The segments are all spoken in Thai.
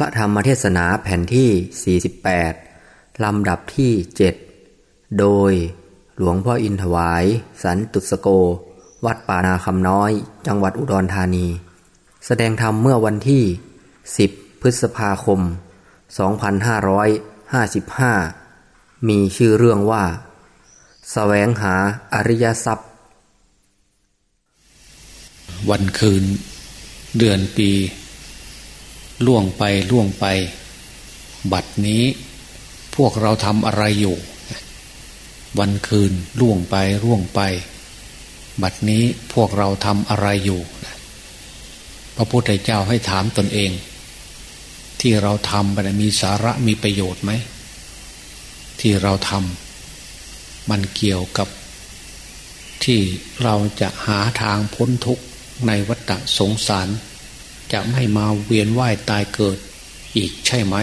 พระธรรมเทศนาแผ่นที่ 48 ลำดับที่ 7 โดยหลวงพ่ออินถวาย สันตุสโก วัดป่านาคำน้อย จังหวัดอุดรธานี แสดงธรรมเมื่อวันที่ 10 พฤษภาคม 2555 มีชื่อเรื่องว่าสแสวงหาอริยทรัพย์ วันคืนเดือนปี ล่วงไปล่วงไป บัดนี้พวกเราทำอะไรอยู่ วันคืนล่วงไปล่วงไป บัดนี้พวกเราทำอะไรอยู่ พระพุทธเจ้าให้ถามตนเอง ที่เราทำไปมีสาระมีประโยชน์ไหม ที่เราทำมันเกี่ยวกับ ที่เราจะหาทางพ้นทุกข์ในวัฏสงสาร จะไม่มาเวียนว่ายตายเกิดอีกใช่ไหม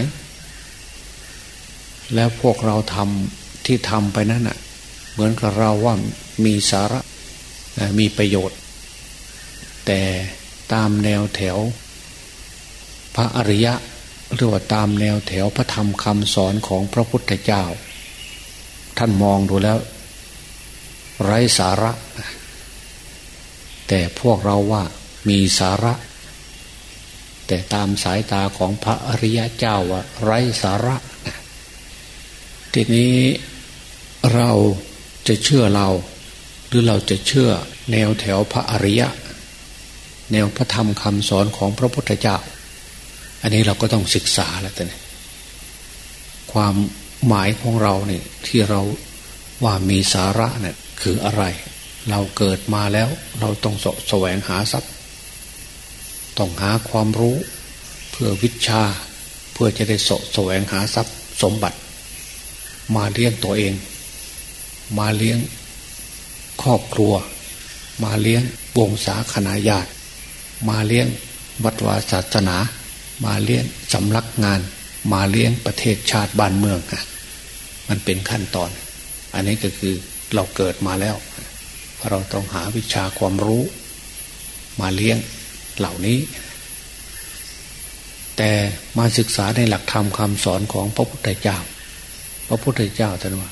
แล้วพวกเราทำที่ทำไปนั้นน่ะ เหมือนกับเราว่ามีสาระมีประโยชน์ แต่ตามแนวแถว พระอริยะหรือว่าตามแนวแถวพระธรรมคำสอนของพระพุทธเจ้า ท่านมองดูแล้ว ไร้สาระ แต่พวกเราว่ามีสาระ แต่ตามสายตาของพระอริยะเจ้าว่าไร้สาระ ทีนี้เราจะเชื่อเรา หรือเราจะเชื่อแนวแถวพระอริยะ แนวพระธรรมคำสอนของพระพุทธเจ้า อันนี้เราก็ต้องศึกษาแล้วแต่นี่ความหมายของเราเนี่ยที่เราว่ามีสาระเนี่ยคืออะไร เราเกิดมาแล้ว เราต้องสแสวงหาทรัพย์ ต้องหาความรู้เพื่อวิชาเพื่อจะได้สะแสวงหาทรัพย์สมบัติ มาเลี้ยงตัวเอง มาเลี้ยงครอบครัว มาเลี้ยงวงศาคณาญาติ มาเลี้ยงวัดวาศาสนา มาเลี้ยงสำลักงาน มาเลี้ยงประเทศชาติบ้านเมืองอะมันเป็นขั้นตอน อันนี้ก็คือเราเกิดมาแล้ว เราต้องหาวิชาความรู้ มาเลี้ยง เหล่านี้ แต่มาศึกษาในหลักธรรมคำสอนของพระพุทธเจ้า พระพุทธเจ้าท่านว่า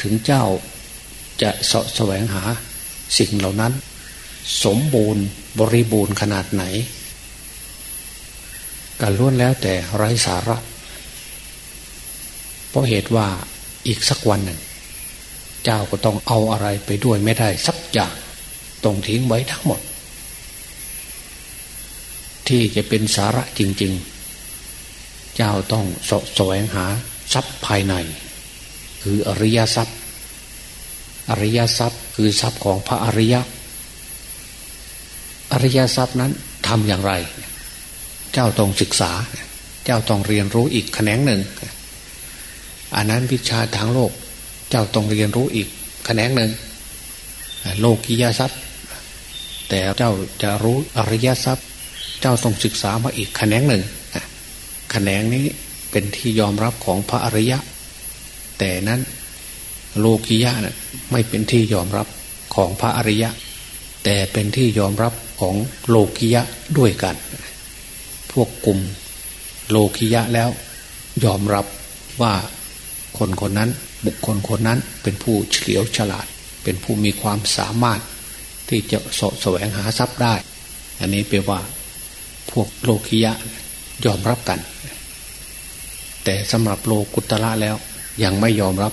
ถึงเจ้าจะสะแสวงหาสิ่งเหล่านั้น สมบูรณ์บริบูรณ์ขนาดไหนการล้วนแล้วแต่ไร้สาระ เพราะเหตุว่าอีกสักวันหนึ่ง เจ้าก็ต้องเอาอะไรไปด้วยไม่ได้สักอย่างต้องทิ้งไว้ทั้งหมด ที่จะเป็นสาระจริง ๆ เจ้าต้องสะแสวงหาทรัพย์ภายใน คืออริยทรัพย์ อริยทรัพย์คือทรัพย์ของพระอริยะ อริยทรัพย์นั้นทำอย่างไร เจ้าต้องศึกษา เจ้าต้องเรียนรู้อีกแขนงหนึ่งอันนั้นวิชาทางโลก เจ้าต้องเรียนรู้อีกแขนงหนึ่งโลกียทรัพย์ แต่เจ้าจะรู้อริยทรัพย์ เจ้าต้องศึกษามาอีกแขนงหนึ่งแขนงนี้เป็นที่ยอมรับของพระอริยะ แต่นั้นโลกิยะนะ่ะไม่เป็นที่ยอมรับของพระอริยะ แต่เป็นที่ยอมรับของโลกิยะด้วยกัน พวกกลุ่มโลกิยะแล้วยอมรับว่าคนคนนั้นบุคคลคนนั้นเป็นผู้เฉลียวฉลาด เป็นผู้มีความสามารถที่จะสะแสวงหาทรัพย์ได้ อันนี้แปลว่า พวกโลคิยะยอมรับกัน แต่สำหรับโลกุตละแล้วยังไม่ยอมรับ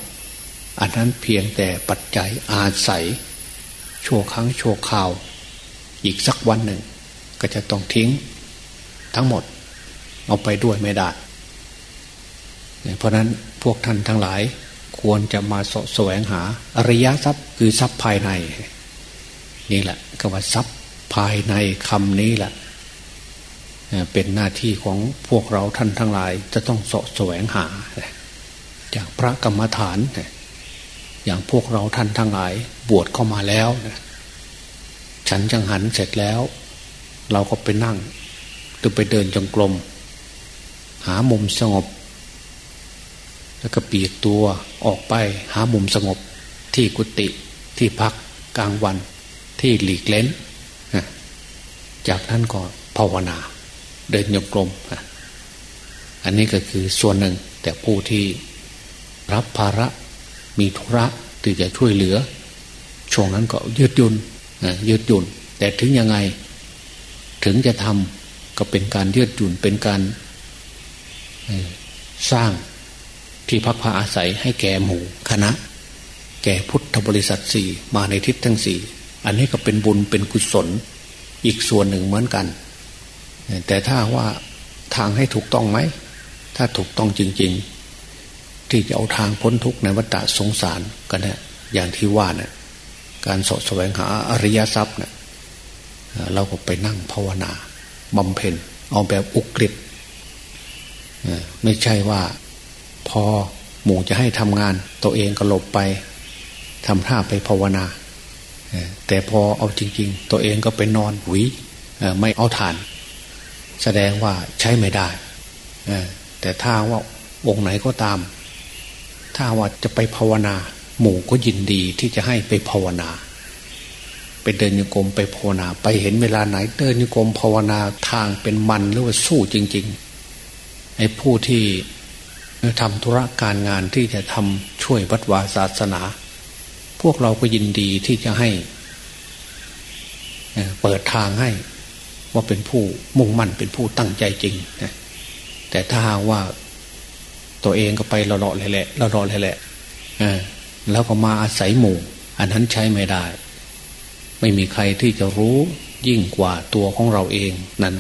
อันนั้นเพียงแต่ปัจจัยอาศัยโชวครั้งโชว์ข่าว อีกสักวันหนึ่ง ก็จะต้องทิ้งทั้งหมด เอาไปด้วยไม่ได้เพราะนั้นพวกท่านทั้งหลายควรจะมาสแสวงหาอริยทรัพย์คือทรัพย์ภายใน นี่แหละก็ว่าทรัพย์ภายในคำนี้แหละ เป็นหน้าที่ของพวกเราท่านทั้งหลาย จะต้องสะแสวงหาจากพระกรรมฐาน อย่างพวกเราท่านทั้งหลาย บวชเข้ามาแล้ว ฉันจังหันเสร็จแล้ว เราก็ไปนั่งหรือไปเดินจงกรมหามุมสงบ แล้วก็ปีกตัวออกไปหามุมสงบที่กุฏิที่พักกลางวันที่หลีกเล้น จากนั้นก็ภาวนา เดินโยกลมอันนี้ก็คือส่วนหนึ่ง แต่ผู้ที่รับภาระมีธุระที่จะช่วยเหลือ ช่วงนั้นก็ยืดหยุ่นยืดหยุ่นแต่ถึงยังไง ถึงจะทำก็เป็นการยืดหยุ่นเป็นการสร้างที่พักพาอาศัยให้แก่หมู่คณะ แก่พุทธบริษัทสี่มาในทิศทั้งสี่อันนี้ก็เป็นบุญเป็นกุศล อีกส่วนหนึ่งเหมือนกัน แต่ถ้าว่าทางให้ถูกต้องไหม ถ้าถูกต้องจริง ๆ ที่จะเอาทางพ้นทุกข์ในวัฏสงสารกันเนี่ยอย่างที่ว่าเนี่ยการสดแสวงหาอริยทรัพย์เนี่ยเราก็ไปนั่งภาวนาบำเพ็ญเอาแบบอุกฤษไม่ใช่ว่าพอหมู่จะให้ทำงาน ตัวเองก็หลบไปทำท่าไปภาวนาแต่พอเอาจริง ๆ ตัวเองก็ไปนอนหวีไม่เอาฐาน แสดงว่าใช้ไม่ได้แต่ถ้าว่าองค์ไหนก็ตาม ถ้าว่าจะไปภาวนา หมู่ก็ยินดีที่จะให้ไปภาวนา ไปเดินโยกรมไปภาวนา ไปเห็นเวลาไหนเดินโยกรมภาวนาทางเป็นมันหรือว่าสู้จริง ๆไอ้ผู้ที่ทำธุระการงานที่จะทำช่วยวัดวาศาสนา พวกเราก็ยินดีที่จะให้ เปิดทางให้ ว่าเป็นผู้มุ่งมั่นเป็นผู้ตั้งใจจริงนะแต่ถ้าหากว่าตัวเองก็ไปละเลาะเลยแหละละเลาะเลยแหละแล้วก็มาอาศัยหมู่ อันนั้นใช้ไม่ได้ ไม่มีใครที่จะรู้ยิ่งกว่าตัวของเราเองนั่น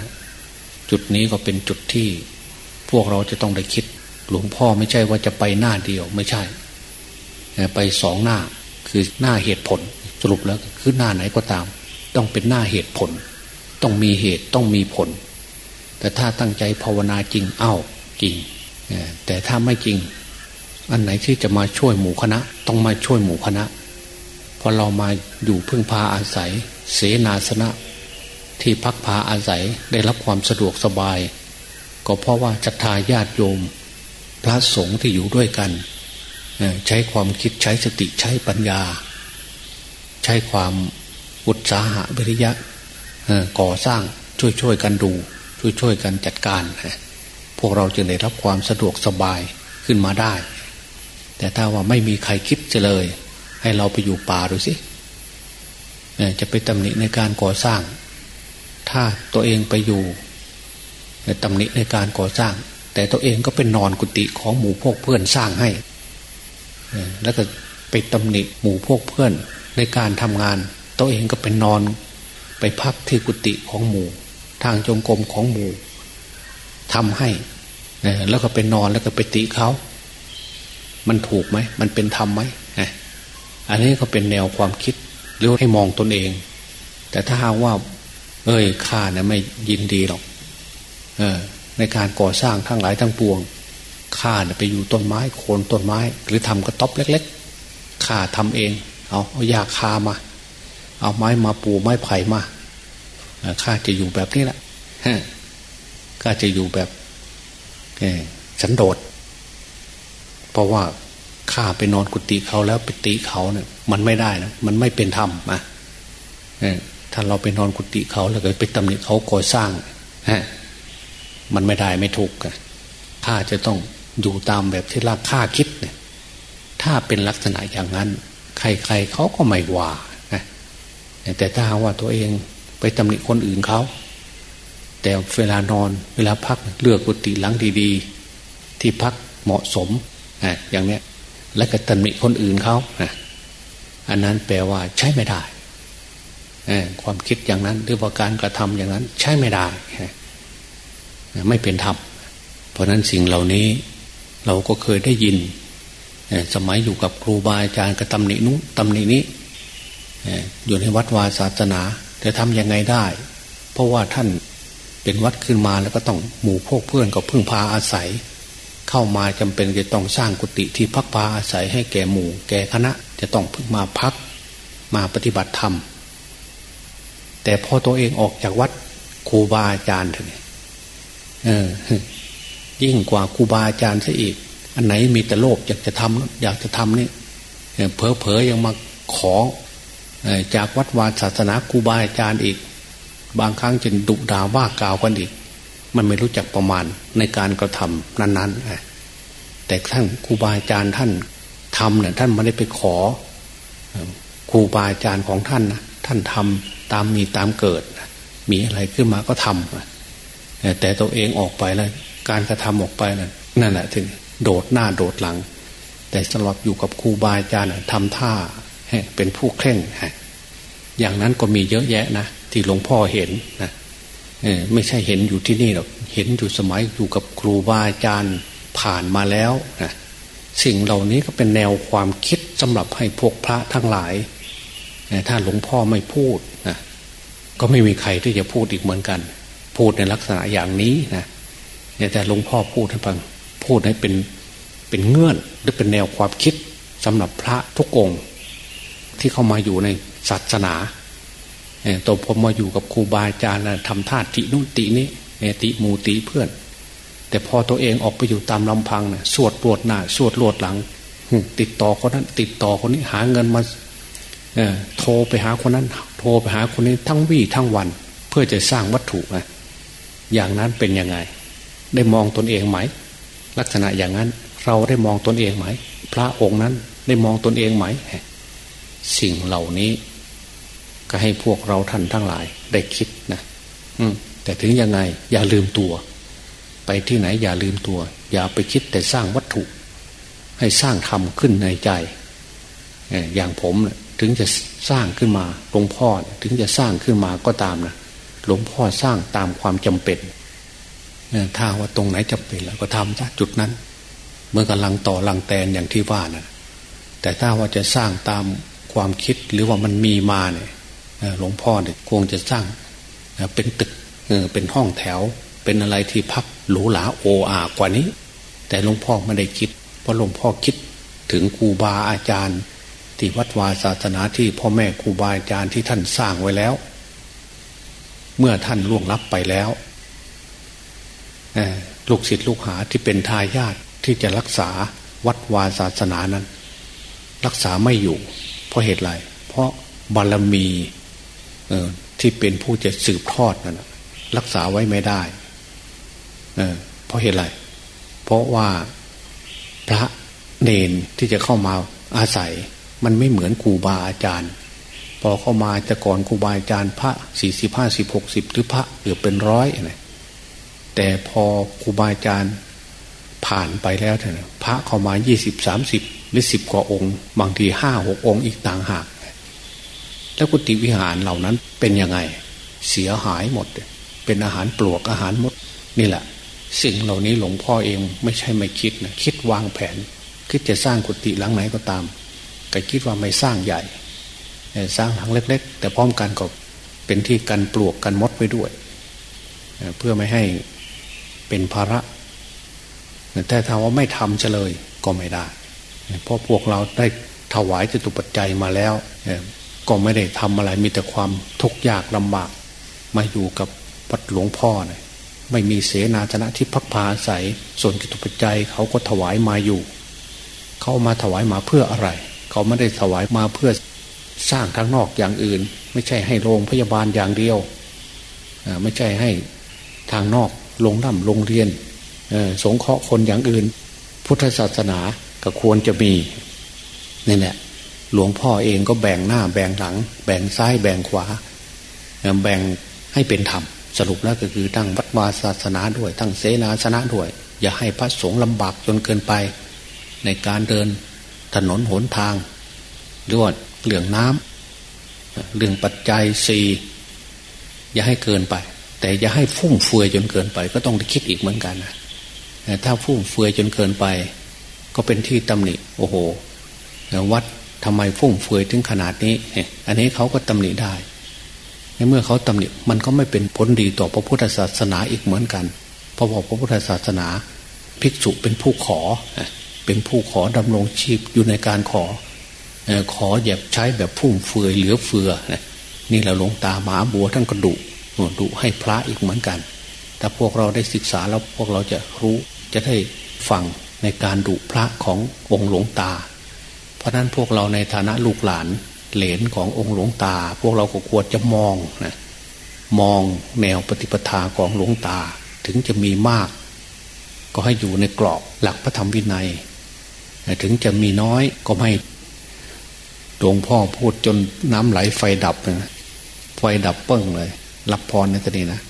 จุดนี้ก็เป็นจุดที่พวกเราจะต้องได้คิด หลวงพ่อไม่ใช่ว่าจะไปหน้าเดียวไม่ใช่ ไปสองหน้าคือหน้าเหตุผล สรุปแล้วคือหน้าไหนก็ตาม ต้องเป็นหน้าเหตุผล ต้องมีเหตุต้องมีผล แต่ถ้าตั้งใจภาวนาจริงเอ้าจริง แต่ถ้าไม่จริง อันไหนที่จะมาช่วยหมู่คณะ ต้องมาช่วยหมู่คณะพอเรามาอยู่พึ่งพาอาศัย เสนาสนะ ที่พักพาอาศัยได้รับความสะดวกสบาย ก็เพราะว่าจัตตาญาติโยม พระสงฆ์ที่อยู่ด้วยกัน ใช้ความคิดใช้สติใช้ปัญญา ใช้ความอุตสาหะวิริยะ ก่อสร้างช่วยช่วยกันดู ช่วยช่วยกันจัดการ พวกเราจึงได้รับความสะดวกสบายขึ้นมาได้ แต่ถ้าว่าไม่มีใครคิดจะเลย ให้เราไปอยู่ป่าดูสิจะไปตำหนิในการก่อสร้าง ถ้าตัวเองไปอยู่ตำหนิในการก่อสร้าง แต่ตัวเองก็เป็นนอนกุฏิของหมู่พวกเพื่อนสร้างให้แล้วก็ไปตำหนิหมู่พวกเพื่อนในการทำงาน ตัวเองก็ไปนอน ไปพักที่กุฏิของหมู่ทางจงกรมของหมู่ทำให้แล้วก็ไปนอนแล้วก็ไปติเขา มันถูกไหม มันเป็นธรรมไหมอันนี้ก็เป็นแนวความคิดหรือให้มองตนเอง แต่ถ้าหากว่า เอ้ยข้าเนี่ยไม่ยินดีหรอกเออในการก่อสร้างทั้งหลายทั้งปวงข้าเนี่ยไปอยู่ต้นไม้โคนต้นไม้ หรือทำกระต๊อบเล็ก ๆข้าทำเอง เอาเอายาคามา เอาไม้มาปูไม้ไผ่มาข้าจะอยู่แบบนี้แหละข้าจะอยู่แบบสันโดษเพราะว่าข้าไปนอนกุฏิเขาแล้วไปตีเขาเนี่ยมันไม่ได้นะมันไม่เป็นธรรมนะถ้าเราไปนอนกุฏิเขาแล้วก็ไปตำหนิเขาก่อสร้างฮะมันไม่ได้ไม่ถูกข้าจะต้องอยู่ตามแบบที่ราข้าคิดเนี่ยถ้าเป็นลักษณะอย่างนั้น ใครๆเขาก็ไม่ว่า แต่ถ้าว่าตัวเองไปตำหนิคนอื่นเขา แต่เวลานอนเวลาพักเลือกกุฏิหลังดีๆ ที่พักเหมาะสมนะอย่างเนี้ยและก็ตำหนิคนอื่นเขานะอันนั้นแปลว่าใช้ไม่ได้ความคิดอย่างนั้นหรือว่าการกระทำอย่างนั้น ใช้ไม่ได้ไม่เป็นธรรมเพราะนั้นสิ่งเหล่านี้เราก็เคยได้ยินสมัยอยู่กับครูบาอาจารย์ก็ตำหนินู้ตำหนินี้ อยู่ในวัดวาศาสนาจะทำยังไงได้ เพราะว่าท่านเป็นวัดขึ้นมาแล้วก็ต้องหมู่พวกเพื่อนก็พึ่งพาอาศัย เข้ามาจำเป็นจะต้องสร้างกุฏิที่พักพาอาศัยให้แก่หมู่ แก่คณะจะต้องพึ่งมาพักมาปฏิบัติธรรม แต่พอตัวเองออกจากวัดครูบาอาจารย์ถึงเออยิ่งกว่าครูบาอาจารย์ซะอีก อันไหนมีแต่โลภอยากจะทำอยากจะทำนี่เพอเพอยังมาขอ จากวัดวาศาสนาครูบาอาจารย์อีก บางครั้งจะดุด่าว่ากล่าวกันอีก มันไม่รู้จักประมาณในการกระทำนั้นๆแต่ท่านครูบาอาจารย์ท่านทำเนี่ยท่านไม่ได้ไปขอครูบาอาจารย์ของท่านนะท่านทำตามมีตามเกิด มีอะไรขึ้นมาก็ทำแต่ตัวเองออกไปแล้วการกระทำออกไปนั่นนั่นแหละถึงโดดหน้าโดดหลัง แต่สำหรับอยู่กับครูบาอาจารย์ทำท่า เป็นผู้เคร่งอย่างนั้นก็มีเยอะแยะนะที่หลวงพ่อเห็นนะไม่ใช่เห็นอยู่ที่นี่หรอกเห็นอยู่สมัยอยู่กับครูบาอาจารย์ผ่านมาแล้วนะสิ่งเหล่านี้ก็เป็นแนวความคิดสำหรับให้พวกพระทั้งหลาย ถ้าหลวงพ่อไม่พูดนะก็ไม่มีใครที่จะพูดอีกเหมือนกัน พูดในลักษณะอย่างนี้นะแต่หลวงพ่อพูดให้ฟังพูดให้เป็นเป็นเงื่อนหรือเป็นแนวความคิดสำหรับพระทุกองค์ ที่เข้ามาอยู่ในศาสนาตัวผมมาอยู่กับครูบาอาจารย์ทำท่าตินุ่นตินี้ติมูติเพื่อน แต่พอตัวเองออกไปอยู่ตามลำพังนะสวดรวดหน้าสวดรวดหลัง ติดต่อคนนั้น ติดต่อคนนี้หาเงินมาโทรไปหาคนนั้น โทรไปหาคนนี้ทั้งวี่ทั้งวัน เพื่อจะสร้างวัตถุนะอย่างนั้นเป็นยังไง ได้มองตนเองไหม ลักษณะอย่างนั้นเราได้มองตนเองไหม พระองค์นั้นได้มองตนเองไหม สิ่งเหล่านี้ ก็ให้พวกเราท่านทั้งหลาย ได้คิดนะอืมแต่ถึงยังไง อย่าลืมตัว ไปที่ไหนอย่าลืมตัว อย่าไปคิดแต่สร้างวัตถุ ให้สร้างธรรมขึ้นในใจอย่างผมถึงจะสร้างขึ้นมาหลวงพ่อถึงจะสร้างขึ้นมาก็ตามนะหลวงพ่อสร้างตามความจำเป็นถ้าว่าตรงไหนจำเป็นแล้วก็ทำซะจุดนั้น เมื่อกำลังต่อลังแตนอย่างที่ว่านะแต่ถ้าว่าจะสร้างตาม ความคิดหรือว่ามันมีมาเนี่ยหลวงพ่อเนี่ยคงจะสร้างเป็นตึกเป็นห้องแถว เป็นอะไรที่พักหรูหราโออากว่านี้ แต่หลวงพ่อไม่ได้คิด เพราะหลวงพ่อคิดถึงครูบาอาจารย์ ที่วัดวาศาสนาที่พ่อแม่ครูบาอาจารย์ที่ท่านสร้างไว้แล้ว เมื่อท่านล่วงลับไปแล้วลูกศิษย์ลูกหาที่เป็นทายาทที่จะรักษาวัดวาศาสนานั้น รักษาไม่อยู่ ราะเหตุไร เพราะบารมีที่เป็นผู้จะสืบทอดนั่นรักษาไว้ไม่ได้เเพราะเหตุไร เพราะว่าพระเนนที่จะเข้ามาอาศัย มันไม่เหมือนครูบาอาจารย์ พอเข้ามาจะก่อนครูบาอาจารย์ พระสี่สิบห้าสิบหกสิบหรือพระเกือบเป็นร้อยนะแต่พอครูบาอาจารย์ผ่านไปแล้วเนี่ยพระเข้ามายี่สิบสามสิบ หรือสิบกว่าองค์ บางทีห้าหกองค์อีกต่างหาก แล้วกุฏิวิหารเหล่านั้นเป็นยังไง เสียหายหมด เป็นอาหารปลวกอาหารมดนี่แหละ สิ่งเหล่านี้หลวงพ่อเองไม่ใช่ไม่คิดนะคิดวางแผน คิดจะสร้างกุฏิหลังไหนก็ตามก็คิดว่าไม่สร้างใหญ่ สร้างหลังเล็ก ๆ แต่พร้อมกันก็เป็นที่กันปลวกกันมดไปด้วย เพื่อไม่ให้เป็นภาระแต่ถ้าว่าไม่ทำเฉลยก็ไม่ได้ เพราะพวกเราได้ถวายจตุปัจจัยมาแล้ว ก็ไม่ได้ทำอะไรมีแต่ความทุกข์ยากลำบาก มาอยู่กับวัดหลวงพ่อเนะี่ยไม่มีเสนาชนะที่พักพาอาศัยส่วนกิตุปัจจัยเขาก็ถวายมาอยู่ เขามาถวายมาเพื่ออะไร เขาไม่ได้ถวายมาเพื่อสร้างทางนอกอย่างอื่น ไม่ใช่ให้โรงพยาบาลอย่างเดียวไม่ใช่ให้ทางนอกลงน้ำโรงเรียนสงเคราะห์คนอย่างอื่น พุทธศาสนา ก็ควรจะมีนี่แหละหลวงพ่อเองก็แบ่งหน้าแบ่งหลัง แบ่งซ้ายแบ่งขวา แบ่งให้เป็นธรรมสรุปแล้วก็คือตั้งวัดวาศาสนาด้วยตั้งเสนาสนะด้วย อย่าให้พระสงฆ์ลำบากจนเกินไป ในการเดินถนนหนทางหรือว่าเรื่องน้ำเรื่องปัจจัยสี่อย่าให้เกินไป แต่อย่าให้ฟุ่มเฟือยจนเกินไป ก็ต้องคิดอีกเหมือนกันนะถ้าฟุ่มเฟือยจนเกินไป ก็เป็นที่ตำหนิโอ้โหวัดทำไมฟุ่มเฟือยถึงขนาดนี้อันนี้เขาก็ตำหนิได้ในเมื่อเขาตำหนิมันก็ไม่เป็นผลดีต่อพระพุทธศาสนาอีกเหมือนกันเพราะว่าพระพุทธศาสนาภิกษุเป็นผู้ขอ เป็นผู้ขอดำรงชีพอยู่ในการขอ ขออย่าใช้แบบฟุ่มเฟือยเหลือเฟือ นี่แหละหลวงตาหมาบัวท่านก็ดุดุให้พระอีกเหมือนกัน แต่พวกเราได้ศึกษาแล้วพวกเราจะรู้จะได้ฟัง ในการดุพระขององค์หลวงตา เพราะนั้นพวกเราในฐานะลูกหลานเหลนขององค์หลวงตา พวกเราก็ควรจะมองนะมองแนวปฏิปทาของหลวงตาถึงจะมีมาก ก็ให้อยู่ในกรอบหลักพระธรรมวินัย ถึงจะมีน้อยก็ไม่หลวงพ่อพูดจนน้ำไหลไฟดับนะไฟดับเปิ้งเลย รับพรในตอนนี้นะ